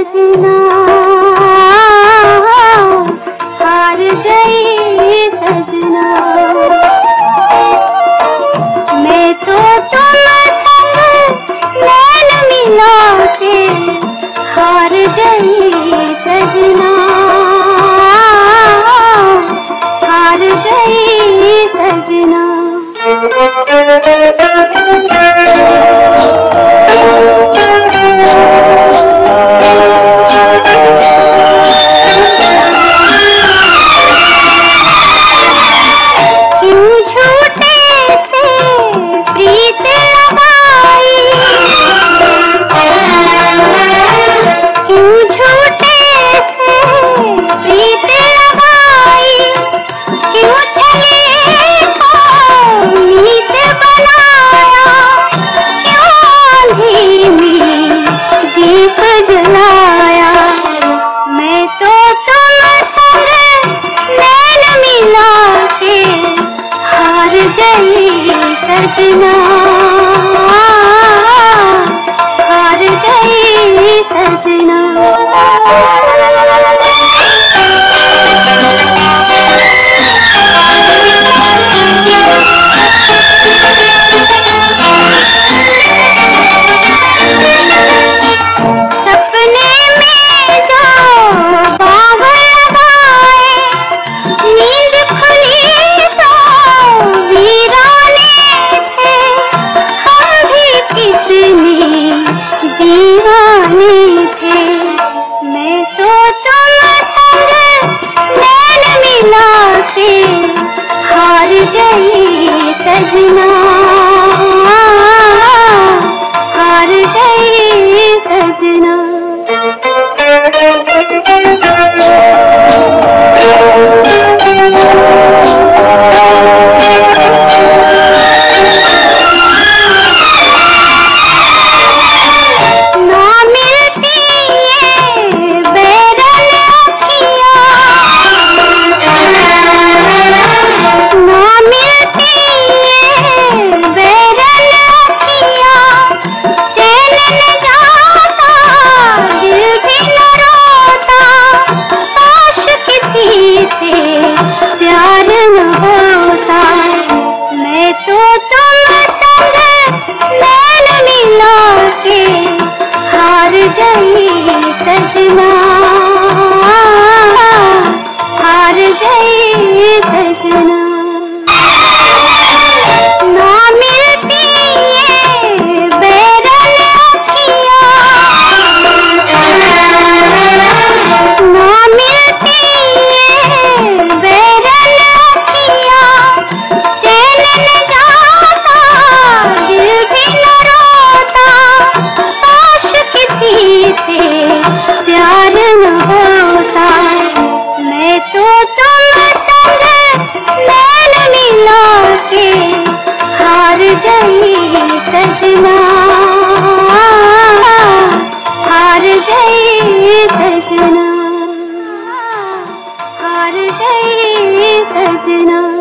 सजना। हार गई सजना। मैं तो तुम नैन मिला के हार गई सजना। हार गई सजना। सजना। हार गई सजना। I know. Amen. सजना हार गई सजना। हार गई सजना।